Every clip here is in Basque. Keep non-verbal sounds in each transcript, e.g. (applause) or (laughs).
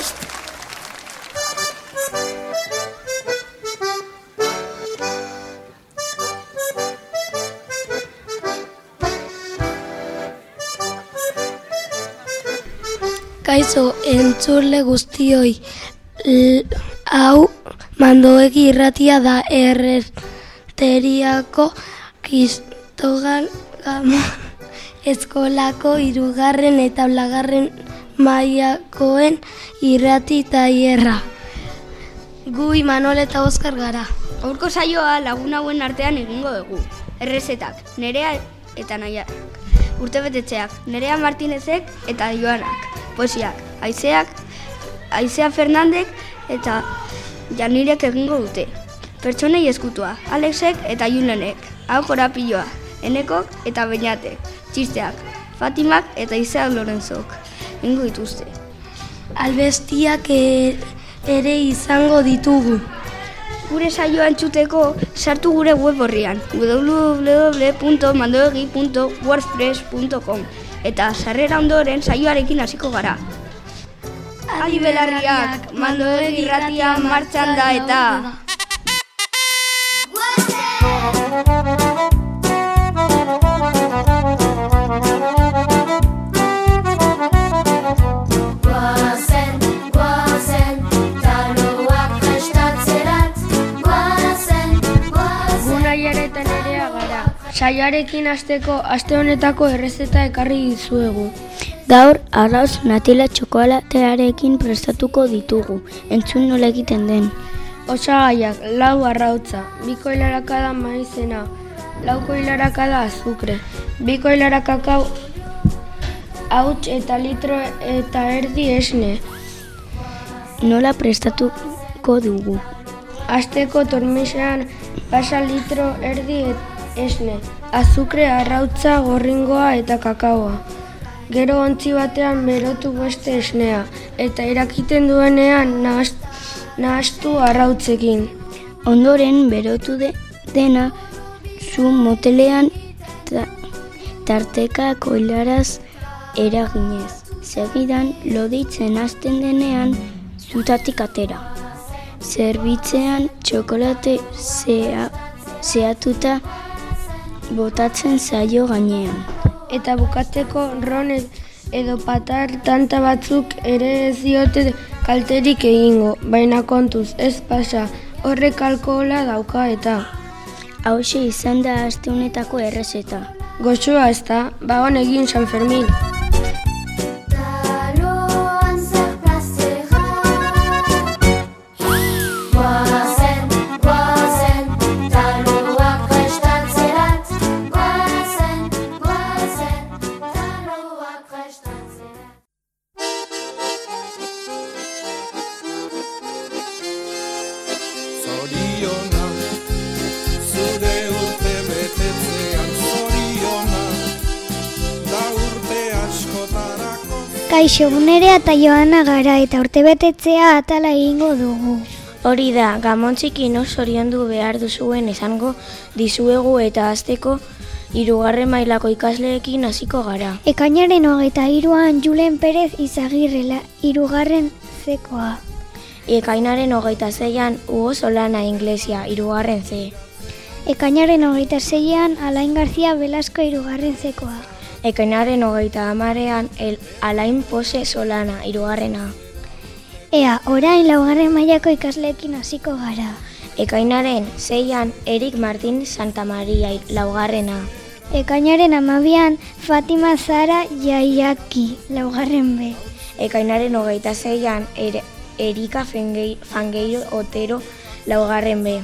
prest! Kaixo, entzule guztioi. L hau mandoegi irratia da erreteriako kistogal gama (laughs) eskolako irugarren eta lagarren maiakoen irrati taierra. Gu Imanol eta Oskar gara. Aurko saioa lagun hauen artean egingo dugu. Errezetak, nerea eta nahiak. Urtebetetzeak, nerea Martinezek eta Joanak. Poesiak, aizeak, aizea Fernandek eta janirek egingo dute. Pertsonei eskutua, Alexek eta Julenek. Hau korapilloa, Enekok eta Beñatek. Txisteak, Fatimak eta Izeak Lorenzok. Ingo dituzte. Albestiak e- ere izango ditugu. Gure saioa entzuteko sartu gure web horrian www.mandoegi.wordpress.com eta sarrera ondoren saioarekin hasiko gara. Adi belarriak, mandoegi irratia martxan da eta... Saioarekin hasteko aste honetako errezeta ekarri dizuegu. Gaur, arrauz natila txokolatearekin prestatuko ditugu. Entzun nola egiten den. Osagaiak, lau arrautza, biko hilarakada maizena, lauko hilarakada azukre, biko hilarakakau hauts eta litro eta erdi esne. Nola prestatuko dugu. Asteko tormisean pasa litro erdi et esne, azukre arrautza gorringoa eta kakaoa. Gero ontzi batean berotu beste esnea, eta irakiten duenean nahas- nahastu arrautzekin. Ondoren berotu de, dena zu motelean ta, tarteka koilaraz eraginez. Segidan loditzen hasten denean zutatik atera. Zerbitzean txokolate zea, zeatuta botatzen zaio gainean. Eta bukatzeko ron ed- edo patar tanta batzuk ere ez diote kalterik egingo, baina kontuz, ez pasa, horrek alkohola dauka eta. Hauxe izan da aste honetako errezeta. Goxoa ez da, ba hon egin San Fermin. Kaixo, nerea eta Joana gara eta urtebetetzea atala egingo dugu. Hori da, gamontzikin oso zoriondu behar duzuen esango dizuegu eta azteko hirugarren mailako ikasleekin hasiko gara. Ekainaren hogeita hiruan Julen Perez izagirrela hirugarren zekoa. Ekainaren hogeita zeian Hugo Solana Inglesia, hirugarren ze. Ekainaren hogeita zeian Alain Garzia Velasco hirugarren zekoa. Ekainaren hogeita amarean el Alain Pose Solana, hirugarrena. Ea, orain laugarren mailako ikasleekin hasiko gara. Ekainaren zeian Erik Martin Santa Maria, laugarrena. Ekainaren amabian Fatima Zara Jaiaki, laugarren B. Ekainaren hogeita zeian er, Erika Fengei- Fangeiro Otero, laugarren be.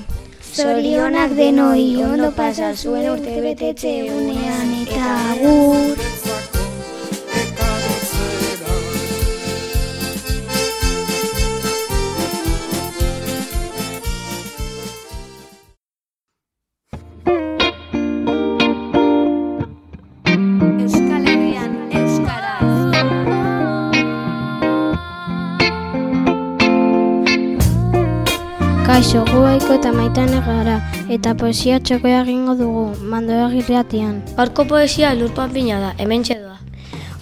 Zorionak denoi, ondo pasa zuen urtebetetze egunean eta agur. Kaixo, gu Aiko eta maitane gara, eta poesia txokoa egingo dugu, mando egirreatian. Horko poesia lurpan pina da, hemen doa.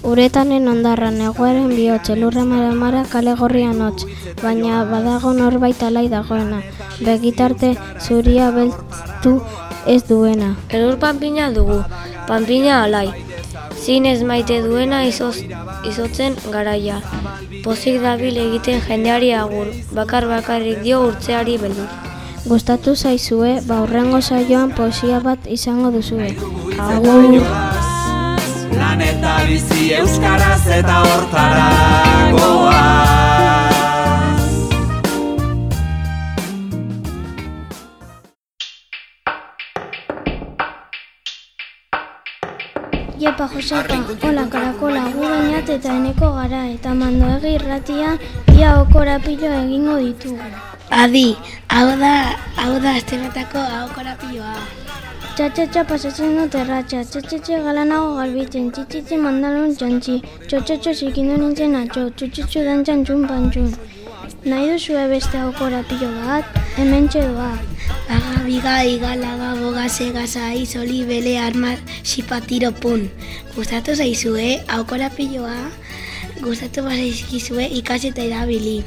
Uretanen ondarran egoeren bihotz, elurra mara kale gorrian hotz, baina badago norbait alai dagoena, begitarte zuria beltu ez duena. Elur panpina dugu, panpina alai. Zinez maite duena izoz, izotzen garaia. Pozik dabil egiten jendeari agur, bakar bakarrik dio urtzeari beldur. Gustatu zaizue, ba hurrengo saioan poesia bat izango duzue. Agur! Lan eta bizi euskaraz eta hortara goaz. Iepa Josepa, hola karakola, gu eta eneko gara, eta mandoegi irratia ia okorapilo egingo ditugu. Adi, hau da, hau da astenetako hau korapioa. Txatxatxa pasatzen dut erratxa, txatxatxa galanago galbitzen, txitxitzi mandalun txantxi, txotxotxo zikindu nintzen atxo, txutxutxu dantzan txun pantxun. Nahi duzue beste hau korapilo bat, hemen doa. Baga, biga, igalaga, boga, sega, zai, soli, bele, armar, xipatiro, pun. Gustatu zaizue, hau korapiloa, gustatu bazaizkizue ikasi eta erabili.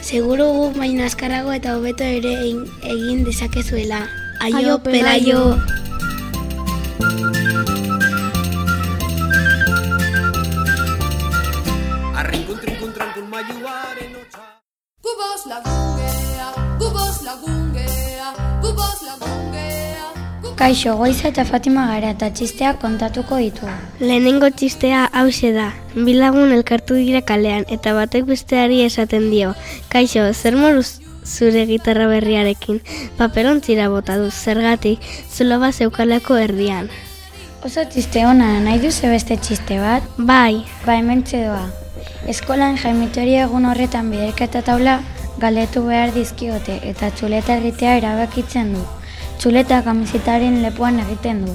Seguru guk baina azkarago eta hobeto ere egin, egin dezakezuela. Aio, Aio, pelaio! Kaixo, goiza eta Fatima gara eta txisteak kontatuko ditu. Lehenengo txistea hause da. Bilagun elkartu dira kalean eta batek besteari esaten dio. Kaixo, zer moruz zure gitarra berriarekin? Paperontzira bota du, zergatik, zuloba zeukalako erdian. Oso txiste ona, nahi duzu beste txiste bat? Bai, Ba, hemen doa. Eskolan jaimitori egun horretan biderketa taula galdetu behar dizkiote eta txuleta egitea erabakitzen du. Txuleta kamisitaren lepoan egiten du.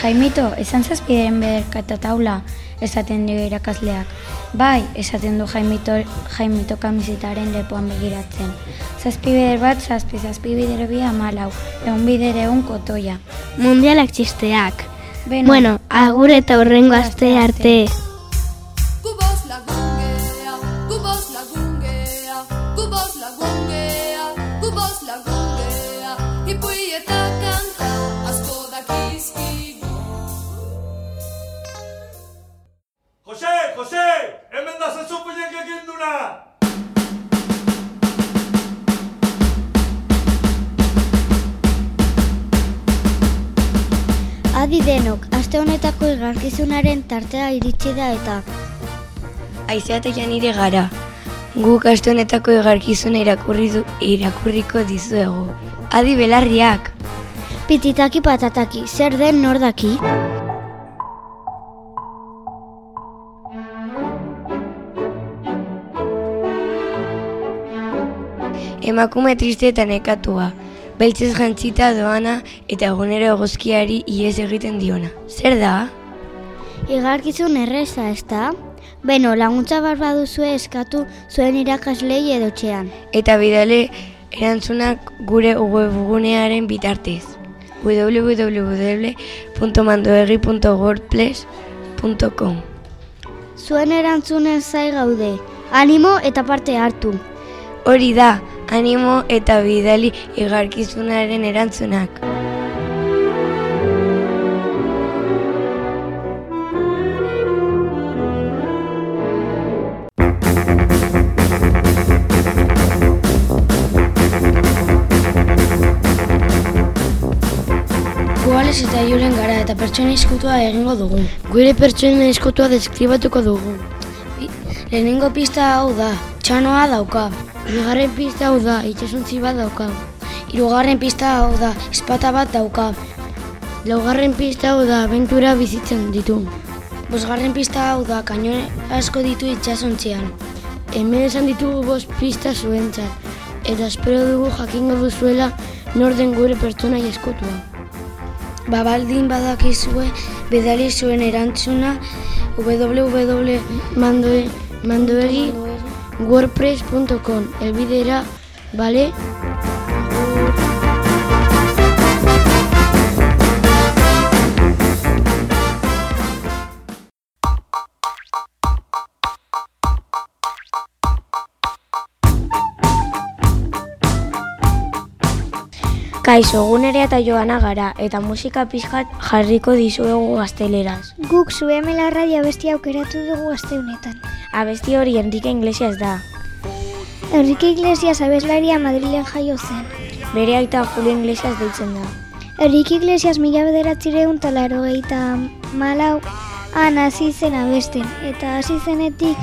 Jaimito, esan zazpideren biderketa taula, esaten dio irakasleak. Bai, esaten du Jaimito, Jaimito kamisitaren lepoan begiratzen. Zazpi bider bat, zazpi, zazpi bider bi amalau, egun bider egun kotoia. mundialak txisteak. Beno, Bueno, agur eta horrengo aste arte. Jose, hemen da zazupilek egin duna! Adi denok, aste honetako igarkizunaren tartea iritsi da eta Aizea eta janire gara. Guk aste honetako egarkizuna irakurri du, irakurriko dizuegu. Adi belarriak! pititaki patataki, zer den nor Emakume triste eta nekatua. Beltzez jantzita doana eta egunero egozkiari iez egiten diona. Zer da? Igarkizun erreza, ezta? Beno, laguntza bar baduzue eskatu zuen irakaslei edo txean. Eta bidale erantzunak gure webgunearen bitartez. www.mandoegi.wordpress.com Zuen erantzunen zai gaude. Animo eta parte hartu. Hori da, animo eta bidali igarkizunaren erantzunak. Guales eta julen gara eta pertsona izkutua egingo dugu. Gure pertsonen eskutua deskribatuko dugu. Lehenengo pista hau da, txanoa dauka. Bigarren pista hau da, itxasuntzi bat dauka. Hirugarren pista hau da, espata bat dauka. Laugarren pista hau da, abentura bizitzen ditu. Bosgarren pista hau da, kainore asko ditu itxasontzian. Hemen esan ditugu bost pista zuentzat. Eta espero dugu jakingo duzuela nor den gure pertsona eskutua. Babaldin badakizue bidali zuen erantzuna www.mandoe, mandoegi wordpress.com elbidera, bale? Kaixo, gunere eta joana gara, eta musika pixkat jarriko dizuegu gazteleraz. Guk zuemela radio bestia aukeratu dugu gazte honetan. Abesti hori Enrique Iglesias da. Enrique Iglesias abeslaria Madrilen jaio zen. Bere aita Julio Iglesias deitzen da. Enrique Iglesias mila bederatzireun talaro eta malau han hasi zen abesten, eta hasi zenetik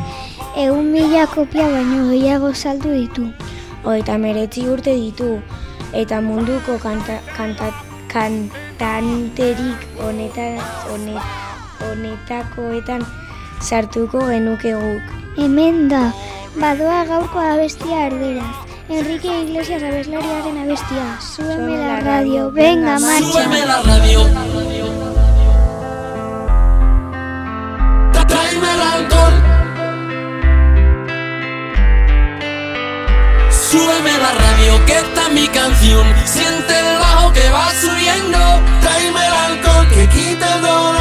egun mila kopia baino gehiago saldu ditu. Hogeita meretzi urte ditu, eta munduko kanta, kanta, kantanterik honeta, honet, honetakoetan sartuko genuke guk. Hemen da, badoa gaurko abestia erderaz. Enrique Iglesias abeslariaren abestia. Súbeme la radio, venga, marcha. Súbeme la radio. Tráeme el alcohol. Súbeme la radio, que esta es mi canción. Siente el bajo que va subiendo. Tráeme el alcohol que quita el dolor.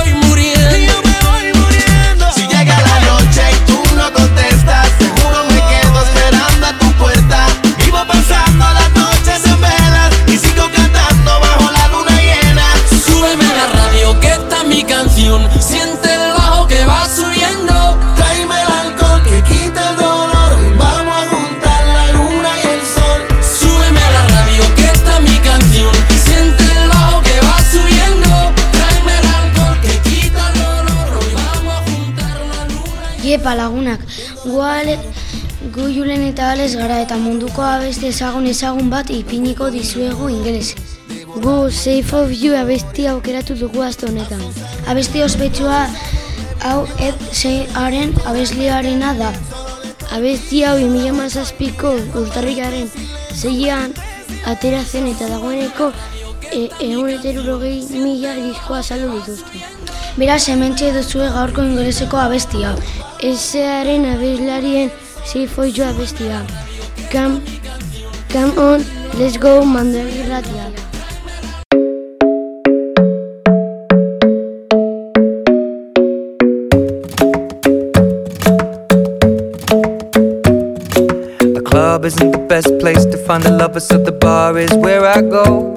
ale, gu julen eta ales gara eta munduko abeste ezagun ezagun bat ipiniko dizuegu ingelesez. Gu Safe of You abesti aukeratu dugu aste honetan. Abesti ospetsua hau Ed Sheeran abesliarena da. Abesti hau 2017ko urtarrilaren zeian atera zen eta dagoeneko e, egun eta hirurogei mila diskoa saldu dituzte. Beraz, hementxe duzue gaurko ingeleseko abestia. Ezearen abeslarien You abestia. Come, come on, let's go mandari ratia. Club isn't the best place to find the lovers, so the bar is where I go.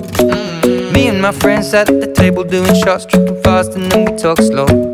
Me and my friends at the table doing shots, tripping fast, and then we talk slow.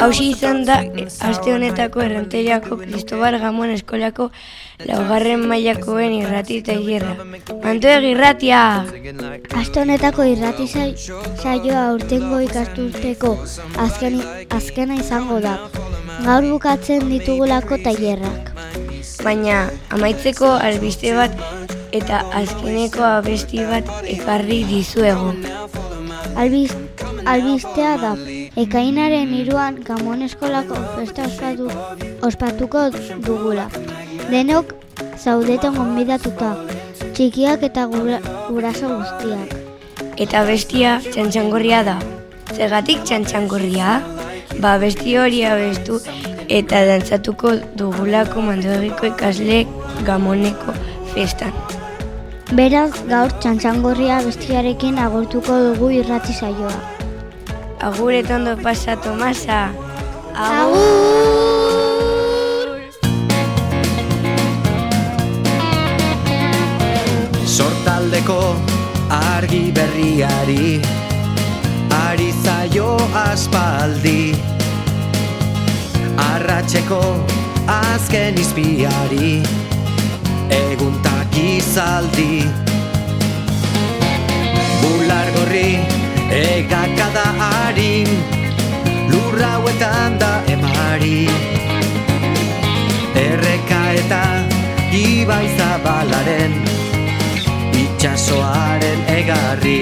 Hauzi izan da, aste honetako errenteriako Cristobal Gamon eskolako laugarren mailakoen irrati eta hierra. Mantu irratia! Aste honetako irrati sai- saioa urtengo ikasturteko azken, azkena izango da. Gaur bukatzen ditugulako tailerrak. Baina amaitzeko albiste bat eta azkeneko abesti bat ekarri dizuegu. Albiz, albistea da Ekainaren iruan Gamon eskolako festa ospatu, ospatuko dugula. Denok zaudeten gonbidatuta, txikiak eta gura, guraso guztiak. Eta bestia txantxangorria da. Zergatik txantxangorria? Ba, besti hori abestu eta dantzatuko dugulako mandoegiko ikasle gamoneko festan. Beraz, gaur txantxangorria bestiarekin agurtuko dugu irrati saioa. Agur eta ondo pasa, Tomasa. Sortaldeko argi berriari Ari zaio aspaldi. Arratxeko azken izpiari Eguntak izaldi. Bular gorri egakada harin Lurra hauetan da emari. Erreka eta ibai zabalaren Itxasoaren egarri.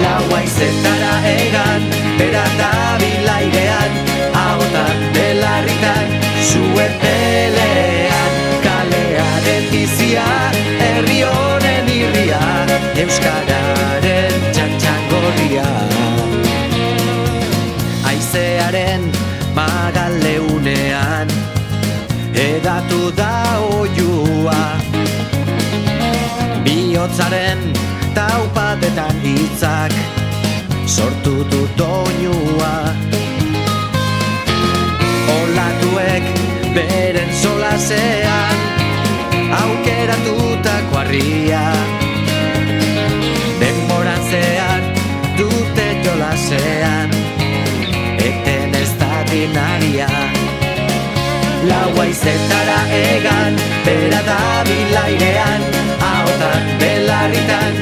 Laua izetara egan, bera da bilairean Ahotan belarritan, zuen pelean. Kalearen bizia, herri honen irria Euskararen Edatu da oiua. Bihotzaren taupadetan hitzak Sortu du doinua. Olatuek beren solasean Aukeratutako harria Denboran zehar Laua izetara egan, bera da bilairean Ahotan belarritan,